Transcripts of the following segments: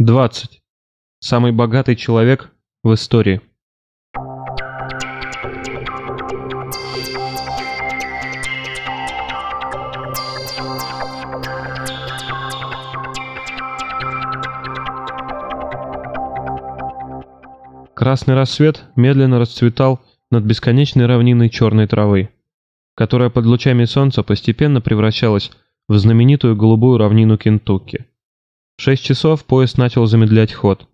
20. Самый богатый человек в истории. Красный рассвет медленно расцветал над бесконечной равниной черной травы, которая под лучами солнца постепенно превращалась в знаменитую голубую равнину Кентукки. В шесть часов поезд начал замедлять ход.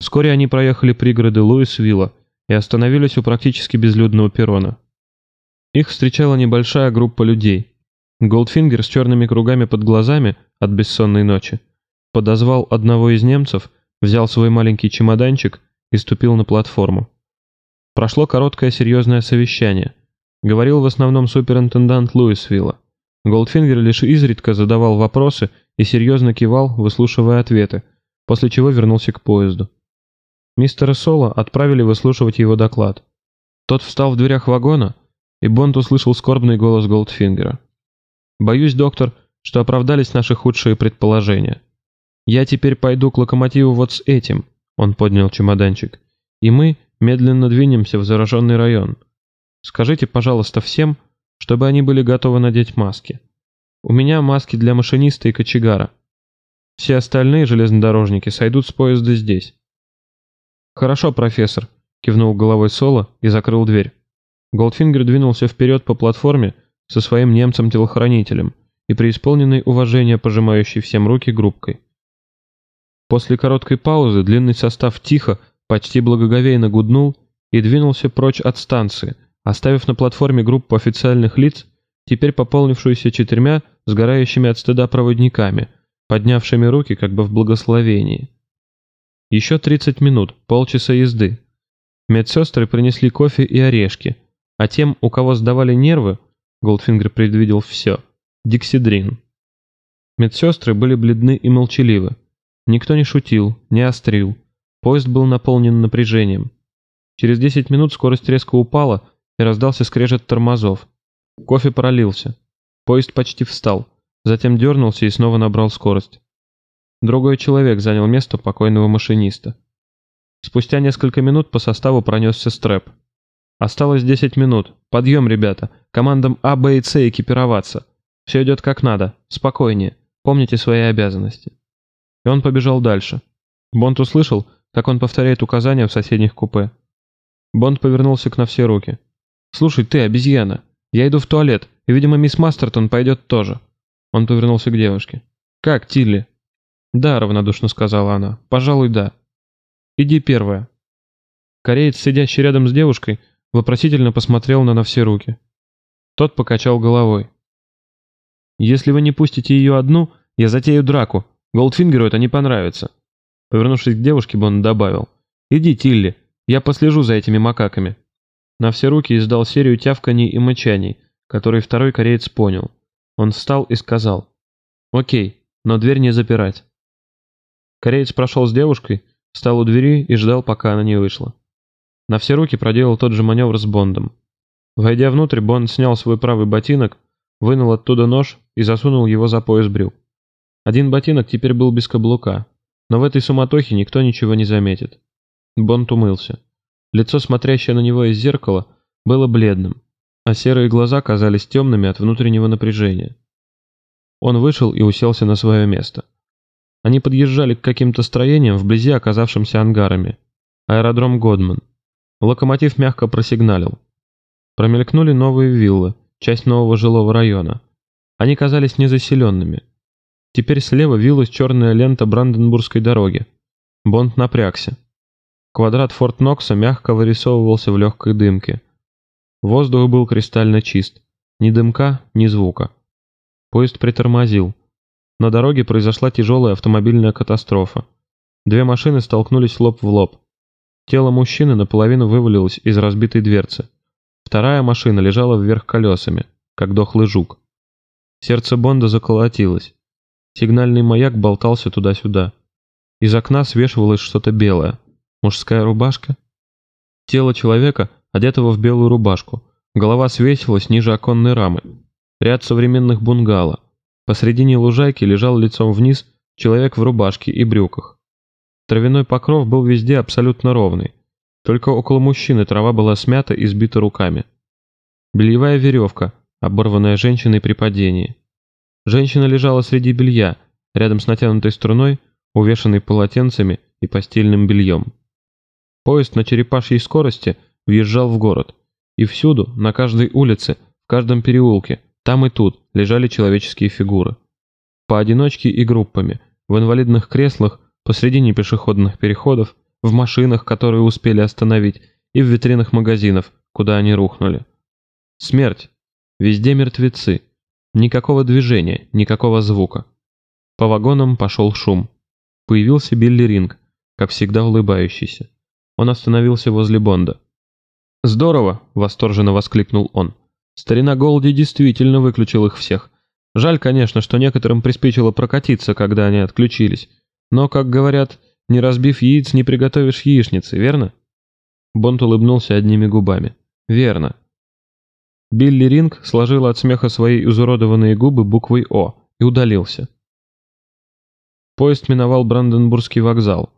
Вскоре они проехали пригороды Луисвилла и остановились у практически безлюдного перрона. Их встречала небольшая группа людей. Голдфингер с черными кругами под глазами от бессонной ночи подозвал одного из немцев, взял свой маленький чемоданчик и ступил на платформу. Прошло короткое серьезное совещание. Говорил в основном суперинтендант Луисвилла. Голдфингер лишь изредка задавал вопросы и серьезно кивал, выслушивая ответы, после чего вернулся к поезду. Мистера Соло отправили выслушивать его доклад. Тот встал в дверях вагона, и Бонд услышал скорбный голос Голдфингера. «Боюсь, доктор, что оправдались наши худшие предположения. Я теперь пойду к локомотиву вот с этим», — он поднял чемоданчик, «и мы медленно двинемся в зараженный район. Скажите, пожалуйста, всем, чтобы они были готовы надеть маски. У меня маски для машиниста и кочегара. Все остальные железнодорожники сойдут с поезда здесь. «Хорошо, профессор», — кивнул головой Соло и закрыл дверь. Голдфингер двинулся вперед по платформе со своим немцем-телохранителем и преисполненной уважения пожимающей всем руки группкой. После короткой паузы длинный состав тихо, почти благоговейно гуднул и двинулся прочь от станции, оставив на платформе группу официальных лиц, теперь пополнившуюся четырьмя сгорающими от стыда проводниками, поднявшими руки как бы в благословении. Еще 30 минут, полчаса езды. Медсестры принесли кофе и орешки, а тем, у кого сдавали нервы, Голдфингер предвидел все, диксидрин. Медсестры были бледны и молчаливы. Никто не шутил, не острил. Поезд был наполнен напряжением. Через 10 минут скорость резко упала, и раздался скрежет тормозов. Кофе пролился. Поезд почти встал, затем дернулся и снова набрал скорость. Другой человек занял место покойного машиниста. Спустя несколько минут по составу пронесся стрэп. Осталось 10 минут. Подъем, ребята. Командам А, Б и С экипироваться. Все идет как надо. Спокойнее. Помните свои обязанности. И он побежал дальше. Бонд услышал, как он повторяет указания в соседних купе. Бонд повернулся к на все руки. «Слушай, ты, обезьяна, я иду в туалет, и, видимо, мисс Мастертон пойдет тоже». Он повернулся к девушке. «Как, Тилли?» «Да», — равнодушно сказала она. «Пожалуй, да». «Иди первая». Кореец, сидящий рядом с девушкой, вопросительно посмотрел на на все руки. Тот покачал головой. «Если вы не пустите ее одну, я затею драку. Голдфингеру это не понравится». Повернувшись к девушке, Бон добавил. «Иди, Тилли, я послежу за этими макаками». На все руки издал серию тявканий и мычаний, которые второй кореец понял. Он встал и сказал. «Окей, но дверь не запирать». Кореец прошел с девушкой, встал у двери и ждал, пока она не вышла. На все руки проделал тот же маневр с Бондом. Войдя внутрь, Бонд снял свой правый ботинок, вынул оттуда нож и засунул его за пояс брюк. Один ботинок теперь был без каблука, но в этой суматохе никто ничего не заметит. Бонд умылся. Лицо, смотрящее на него из зеркала, было бледным, а серые глаза казались темными от внутреннего напряжения. Он вышел и уселся на свое место. Они подъезжали к каким-то строениям вблизи оказавшимся ангарами. Аэродром Годман. Локомотив мягко просигналил. Промелькнули новые виллы, часть нового жилого района. Они казались незаселенными. Теперь слева вилась черная лента Бранденбургской дороги. Бонд напрягся. Квадрат Форт Нокса мягко вырисовывался в легкой дымке. Воздух был кристально чист. Ни дымка, ни звука. Поезд притормозил. На дороге произошла тяжелая автомобильная катастрофа. Две машины столкнулись лоб в лоб. Тело мужчины наполовину вывалилось из разбитой дверцы. Вторая машина лежала вверх колесами, как дохлый жук. Сердце Бонда заколотилось. Сигнальный маяк болтался туда-сюда. Из окна свешивалось что-то белое. Мужская рубашка? Тело человека, одетого в белую рубашку. Голова свесилась ниже оконной рамы. Ряд современных бунгало. Посредине лужайки лежал лицом вниз человек в рубашке и брюках. Травяной покров был везде абсолютно ровный. Только около мужчины трава была смята и сбита руками. Бельевая веревка, оборванная женщиной при падении. Женщина лежала среди белья, рядом с натянутой струной, увешанной полотенцами и постельным бельем. Поезд на черепашьей скорости въезжал в город, и всюду, на каждой улице, в каждом переулке, там и тут лежали человеческие фигуры. Поодиночке и группами, в инвалидных креслах, посредине пешеходных переходов, в машинах, которые успели остановить, и в витринах магазинов, куда они рухнули. Смерть. Везде мертвецы. Никакого движения, никакого звука. По вагонам пошел шум. Появился Билли Ринг, как всегда улыбающийся. Он остановился возле Бонда. «Здорово!» — восторженно воскликнул он. Старина Голди действительно выключил их всех. Жаль, конечно, что некоторым приспичило прокатиться, когда они отключились. Но, как говорят, не разбив яиц, не приготовишь яичницы, верно? Бонд улыбнулся одними губами. Верно. Билли Ринг сложил от смеха свои изуродованные губы буквой «О» и удалился. Поезд миновал Бранденбургский вокзал.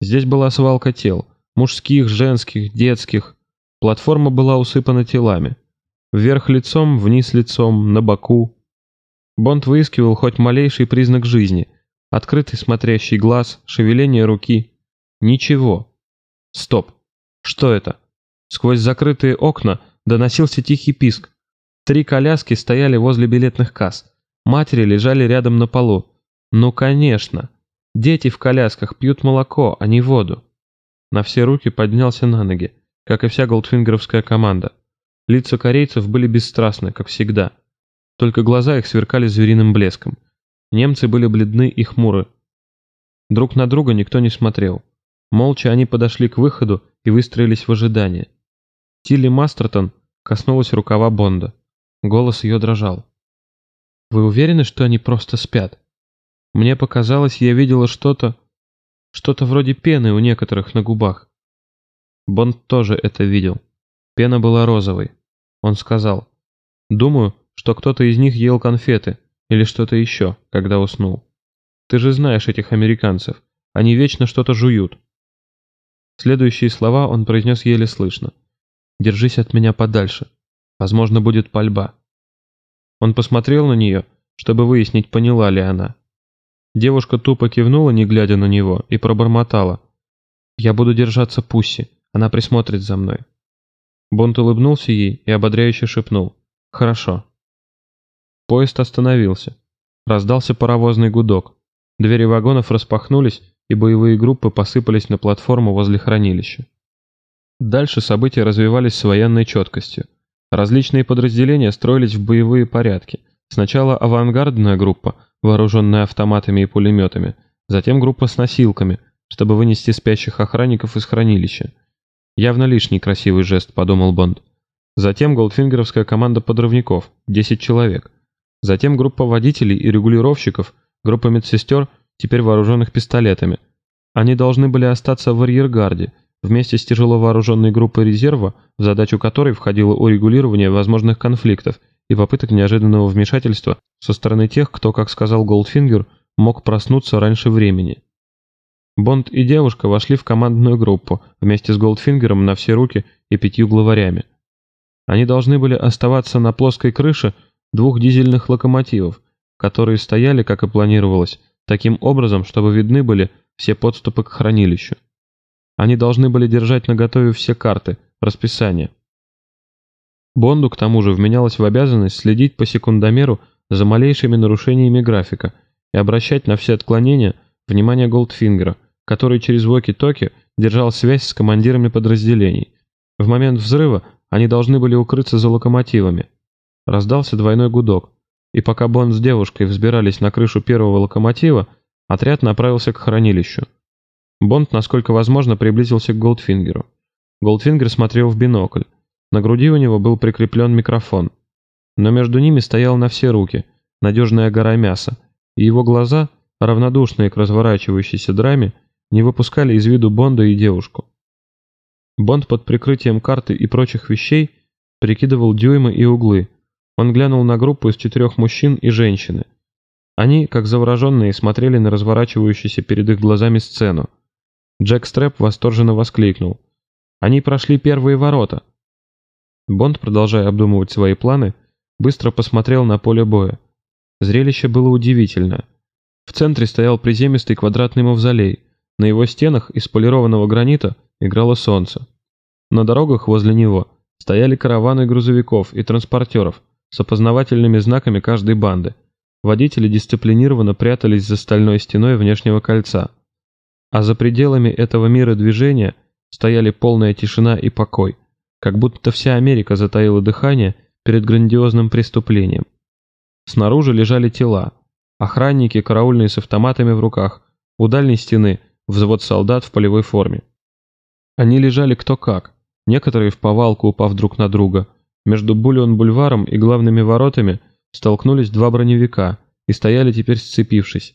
Здесь была свалка тел. Мужских, женских, детских. Платформа была усыпана телами. Вверх лицом, вниз лицом, на боку. Бонд выискивал хоть малейший признак жизни. Открытый смотрящий глаз, шевеление руки. Ничего. Стоп. Что это? Сквозь закрытые окна доносился тихий писк. Три коляски стояли возле билетных касс. Матери лежали рядом на полу. Ну, конечно. Дети в колясках пьют молоко, а не воду. На все руки поднялся на ноги, как и вся голдфингеровская команда. Лица корейцев были бесстрастны, как всегда. Только глаза их сверкали звериным блеском. Немцы были бледны и хмуры. Друг на друга никто не смотрел. Молча они подошли к выходу и выстроились в ожидании. Тилли Мастертон коснулась рукава Бонда. Голос ее дрожал. «Вы уверены, что они просто спят? Мне показалось, я видела что-то... Что-то вроде пены у некоторых на губах». Бонд тоже это видел. Пена была розовой. Он сказал, «Думаю, что кто-то из них ел конфеты или что-то еще, когда уснул. Ты же знаешь этих американцев, они вечно что-то жуют». Следующие слова он произнес еле слышно. «Держись от меня подальше. Возможно, будет пальба». Он посмотрел на нее, чтобы выяснить, поняла ли она. Девушка тупо кивнула, не глядя на него, и пробормотала. «Я буду держаться Пусси, она присмотрит за мной». Бонд улыбнулся ей и ободряюще шепнул. «Хорошо». Поезд остановился. Раздался паровозный гудок. Двери вагонов распахнулись, и боевые группы посыпались на платформу возле хранилища. Дальше события развивались с военной четкостью. Различные подразделения строились в боевые порядки. Сначала авангардная группа, вооруженная автоматами и пулеметами, затем группа с носилками, чтобы вынести спящих охранников из хранилища. Явно лишний красивый жест, подумал Бонд. Затем голдфингеровская команда подрывников, 10 человек. Затем группа водителей и регулировщиков, группа медсестер, теперь вооруженных пистолетами. Они должны были остаться в арьергарде, вместе с тяжело вооруженной группой резерва, в задачу которой входило урегулирование возможных конфликтов и попыток неожиданного вмешательства со стороны тех, кто, как сказал Голдфингер, мог проснуться раньше времени. Бонд и девушка вошли в командную группу вместе с Голдфингером на все руки и пятью главарями. Они должны были оставаться на плоской крыше двух дизельных локомотивов, которые стояли, как и планировалось, таким образом, чтобы видны были все подступы к хранилищу. Они должны были держать наготове все карты, расписание. Бонду, к тому же, вменялось в обязанность следить по секундомеру за малейшими нарушениями графика и обращать на все отклонения внимание Голдфингера – который через воки-токи держал связь с командирами подразделений. В момент взрыва они должны были укрыться за локомотивами. Раздался двойной гудок, и пока Бонд с девушкой взбирались на крышу первого локомотива, отряд направился к хранилищу. Бонд, насколько возможно, приблизился к Голдфингеру. Голдфингер смотрел в бинокль. На груди у него был прикреплен микрофон. Но между ними стоял на все руки, надежная гора мяса, и его глаза, равнодушные к разворачивающейся драме, не выпускали из виду Бонда и девушку. Бонд под прикрытием карты и прочих вещей прикидывал дюймы и углы. Он глянул на группу из четырех мужчин и женщины. Они, как завороженные, смотрели на разворачивающуюся перед их глазами сцену. Джек Стрэп восторженно воскликнул. «Они прошли первые ворота!» Бонд, продолжая обдумывать свои планы, быстро посмотрел на поле боя. Зрелище было удивительное. В центре стоял приземистый квадратный мавзолей. На его стенах из полированного гранита играло солнце. На дорогах возле него стояли караваны грузовиков и транспортеров с опознавательными знаками каждой банды. Водители дисциплинированно прятались за стальной стеной внешнего кольца. А за пределами этого мира движения стояли полная тишина и покой, как будто вся Америка затаила дыхание перед грандиозным преступлением. Снаружи лежали тела, охранники, караульные с автоматами в руках, у дальней стены взвод солдат в полевой форме. Они лежали кто как, некоторые в повалку упав друг на друга. Между Бульон-бульваром и главными воротами столкнулись два броневика и стояли теперь сцепившись.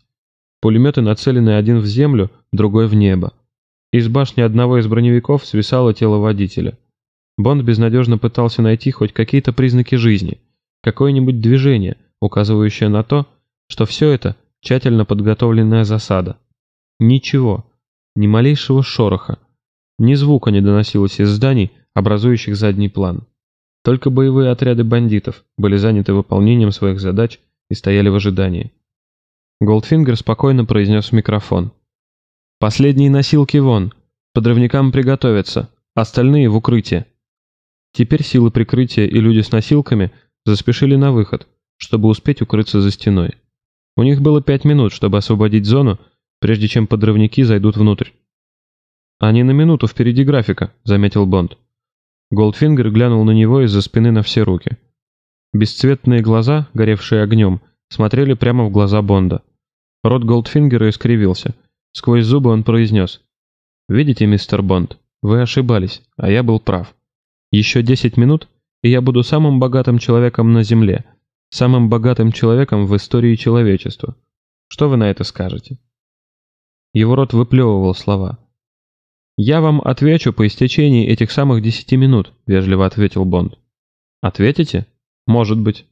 Пулеметы нацелены один в землю, другой в небо. Из башни одного из броневиков свисало тело водителя. Бонд безнадежно пытался найти хоть какие-то признаки жизни, какое-нибудь движение, указывающее на то, что все это тщательно подготовленная засада. Ничего, ни малейшего шороха, ни звука не доносилось из зданий, образующих задний план. Только боевые отряды бандитов были заняты выполнением своих задач и стояли в ожидании. Голдфингер спокойно произнес в микрофон. «Последние носилки вон. Подрывникам приготовиться. Остальные в укрытие». Теперь силы прикрытия и люди с носилками заспешили на выход, чтобы успеть укрыться за стеной. У них было пять минут, чтобы освободить зону, прежде чем подрывники зайдут внутрь. «Они на минуту впереди графика», — заметил Бонд. Голдфингер глянул на него из-за спины На-все-руки. Бесцветные глаза, горевшие огнем, смотрели прямо в глаза Бонда. Рот Голдфингера искривился. Сквозь зубы он произнес. «Видите, мистер Бонд, вы ошибались, а я был прав. Еще десять минут, и я буду самым богатым человеком на Земле, самым богатым человеком в истории человечества. Что вы на это скажете?» Его рот выплевывал слова. «Я вам отвечу по истечении этих самых десяти минут», — вежливо ответил Бонд. «Ответите? Может быть».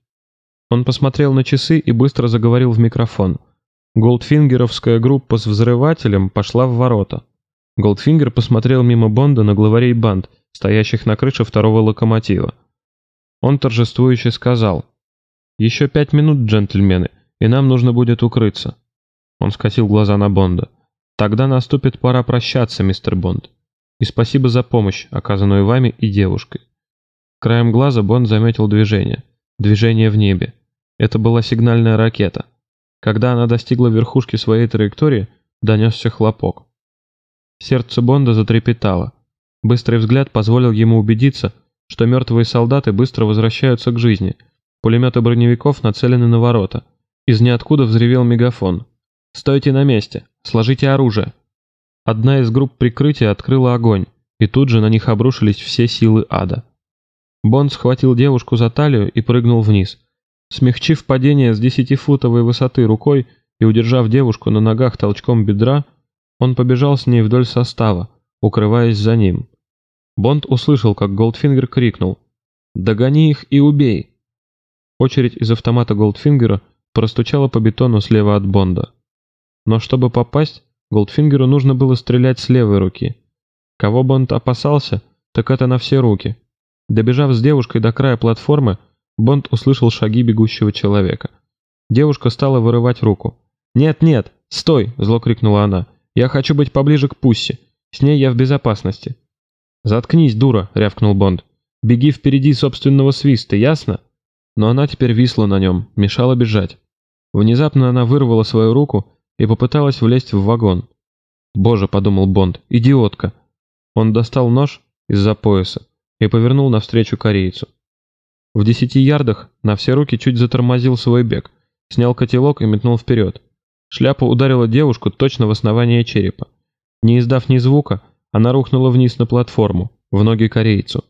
Он посмотрел на часы и быстро заговорил в микрофон — Голдфингеровская группа с взрывателем пошла в ворота. Голдфингер посмотрел мимо Бонда на главарей банд, стоящих на крыше второго локомотива. Он торжествующе сказал, «Еще пять минут, джентльмены, и нам нужно будет укрыться». Он скосил глаза на Бонда. «Тогда наступит пора прощаться, мистер Бонд. И спасибо за помощь, оказанную вами и девушкой». Краем глаза Бонд заметил движение. Движение в небе. Это была сигнальная ракета. Когда она достигла верхушки своей траектории, донесся хлопок. Сердце Бонда затрепетало. Быстрый взгляд позволил ему убедиться, что мертвые солдаты быстро возвращаются к жизни. Пулеметы броневиков нацелены на ворота. Из ниоткуда взревел мегафон. «Стойте на месте! Сложите оружие!» Одна из групп прикрытия открыла огонь, и тут же на них обрушились все силы ада. Бонд схватил девушку за талию и прыгнул вниз – Смягчив падение с десятифутовой высоты рукой и удержав девушку на ногах толчком бедра, он побежал с ней вдоль состава, укрываясь за ним. Бонд услышал, как Голдфингер крикнул «Догони их и убей!». Очередь из автомата Голдфингера простучала по бетону слева от Бонда. Но чтобы попасть, Голдфингеру нужно было стрелять с левой руки. Кого Бонд опасался, так это на все руки. Добежав с девушкой до края платформы, Бонд услышал шаги бегущего человека. Девушка стала вырывать руку. «Нет, нет, стой!» – зло крикнула она. «Я хочу быть поближе к Пусси. С ней я в безопасности». «Заткнись, дура!» – рявкнул Бонд. «Беги впереди собственного свиста, ясно?» Но она теперь висла на нем, мешала бежать. Внезапно она вырвала свою руку и попыталась влезть в вагон. «Боже», — подумал Бонд, — «идиотка». Он достал нож из-за пояса и повернул навстречу корейцу. В десяти ярдах на все руки чуть затормозил свой бег, снял котелок и метнул вперед. Шляпа ударила девушку точно в основание черепа. Не издав ни звука, она рухнула вниз на платформу, в ноги корейцу.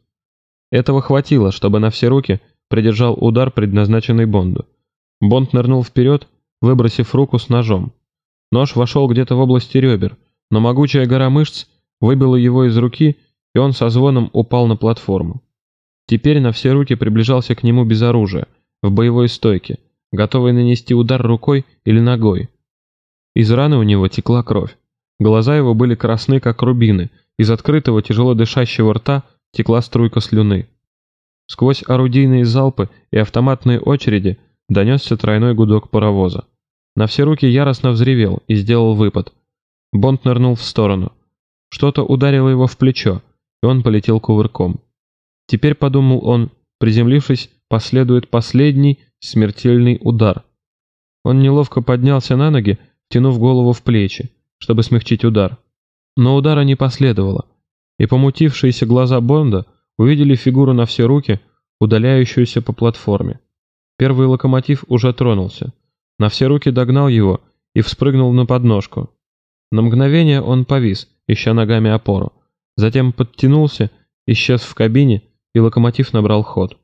Этого хватило, чтобы на все руки придержал удар, предназначенный Бонду. Бонд нырнул вперед, выбросив руку с ножом. Нож вошел где-то в области ребер, но могучая гора мышц выбила его из руки, и он со звоном упал на платформу. Теперь на все руки приближался к нему без оружия, в боевой стойке, готовый нанести удар рукой или ногой. Из раны у него текла кровь. Глаза его были красны, как рубины, из открытого тяжело дышащего рта текла струйка слюны. Сквозь орудийные залпы и автоматные очереди донесся тройной гудок паровоза. На все руки яростно взревел и сделал выпад. Бонд нырнул в сторону. Что-то ударило его в плечо, и он полетел кувырком. Теперь, подумал он, приземлившись, последует последний смертельный удар. Он неловко поднялся на ноги, тянув голову в плечи, чтобы смягчить удар. Но удара не последовало, и помутившиеся глаза Бонда увидели фигуру на все руки, удаляющуюся по платформе. Первый локомотив уже тронулся. На все руки догнал его и вспрыгнул на подножку. На мгновение он повис, ища ногами опору. Затем подтянулся, исчез в кабине, и локомотив набрал ход.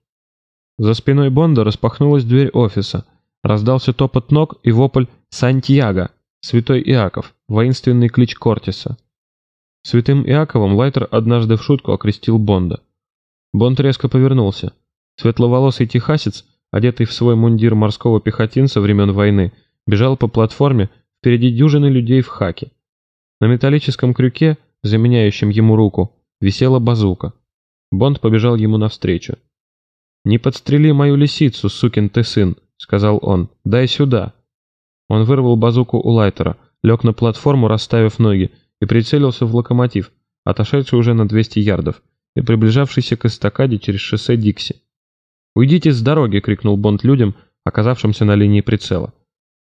За спиной Бонда распахнулась дверь офиса. Раздался топот ног и вопль «Сантьяго!» Святой Иаков, воинственный клич Кортиса. Святым Иаковом Лайтер однажды в шутку окрестил Бонда. Бонд резко повернулся. Светловолосый техасец, одетый в свой мундир морского пехотинца времен войны, бежал по платформе впереди дюжины людей в хаке. На металлическом крюке, заменяющем ему руку, висела базука. Бонд побежал ему навстречу. «Не подстрели мою лисицу, сукин ты сын», — сказал он. «Дай сюда». Он вырвал базуку у Лайтера, лег на платформу, расставив ноги, и прицелился в локомотив, отошедший уже на 200 ярдов, и приближавшийся к эстакаде через шоссе Дикси. «Уйдите с дороги!» — крикнул Бонд людям, оказавшимся на линии прицела.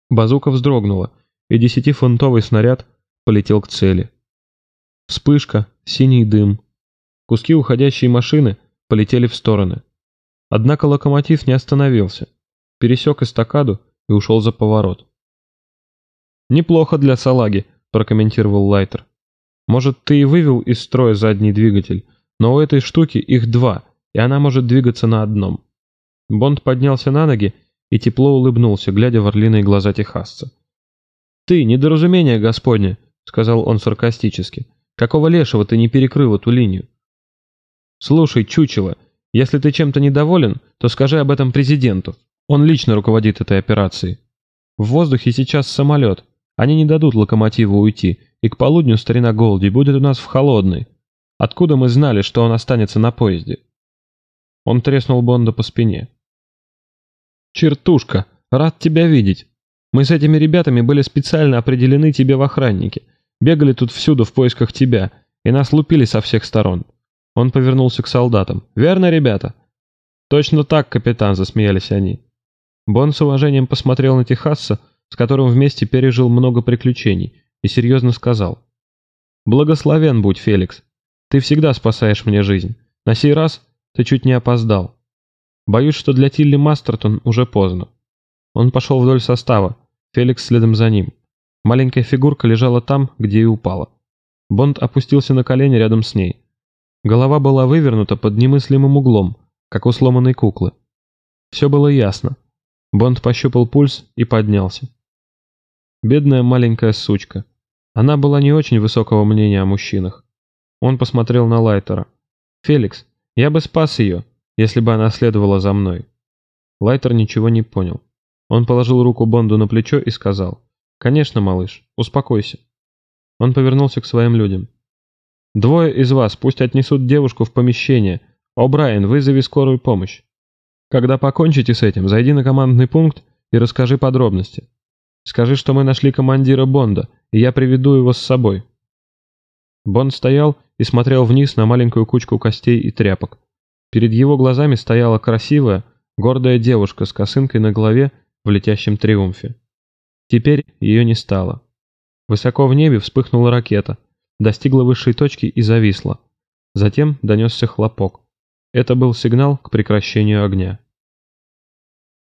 Базука вздрогнула, и десятифунтовый снаряд полетел к цели. Вспышка, синий дым. Куски уходящей машины полетели в стороны. Однако локомотив не остановился, пересек эстакаду и ушел за поворот. «Неплохо для салаги», – прокомментировал Лайтер. «Может, ты и вывел из строя задний двигатель, но у этой штуки их два, и она может двигаться на одном». Бонд поднялся на ноги и тепло улыбнулся, глядя в орлиные глаза техасца. «Ты, недоразумение господне», — сказал он саркастически. «Какого лешего ты не перекрыл эту линию?» «Слушай, чучело, если ты чем-то недоволен, то скажи об этом президенту. Он лично руководит этой операцией. В воздухе сейчас самолет. Они не дадут локомотиву уйти, и к полудню старина Голди будет у нас в холодной. Откуда мы знали, что он останется на поезде?» Он треснул Бонда по спине. «Чертушка, рад тебя видеть. Мы с этими ребятами были специально определены тебе в охраннике. Бегали тут всюду в поисках тебя, и нас лупили со всех сторон. Он повернулся к солдатам. «Верно, ребята?» «Точно так, капитан», — засмеялись они. Бон с уважением посмотрел на Техасса, с которым вместе пережил много приключений, и серьезно сказал. «Благословен будь, Феликс. Ты всегда спасаешь мне жизнь. На сей раз ты чуть не опоздал. Боюсь, что для Тилли Мастертон уже поздно». Он пошел вдоль состава, Феликс следом за ним. Маленькая фигурка лежала там, где и упала. Бонд опустился на колени рядом с ней. Голова была вывернута под немыслимым углом, как у сломанной куклы. Все было ясно. Бонд пощупал пульс и поднялся. Бедная маленькая сучка. Она была не очень высокого мнения о мужчинах. Он посмотрел на Лайтера. «Феликс, я бы спас ее, если бы она следовала за мной». Лайтер ничего не понял. Он положил руку Бонду на плечо и сказал. «Конечно, малыш, успокойся». Он повернулся к своим людям. Двое из вас пусть отнесут девушку в помещение. О, Брайан, вызови скорую помощь. Когда покончите с этим, зайди на командный пункт и расскажи подробности. Скажи, что мы нашли командира Бонда, и я приведу его с собой». Бонд стоял и смотрел вниз на маленькую кучку костей и тряпок. Перед его глазами стояла красивая, гордая девушка с косынкой на голове в летящем триумфе. Теперь ее не стало. Высоко в небе вспыхнула ракета, достигла высшей точки и зависла. Затем донесся хлопок. Это был сигнал к прекращению огня.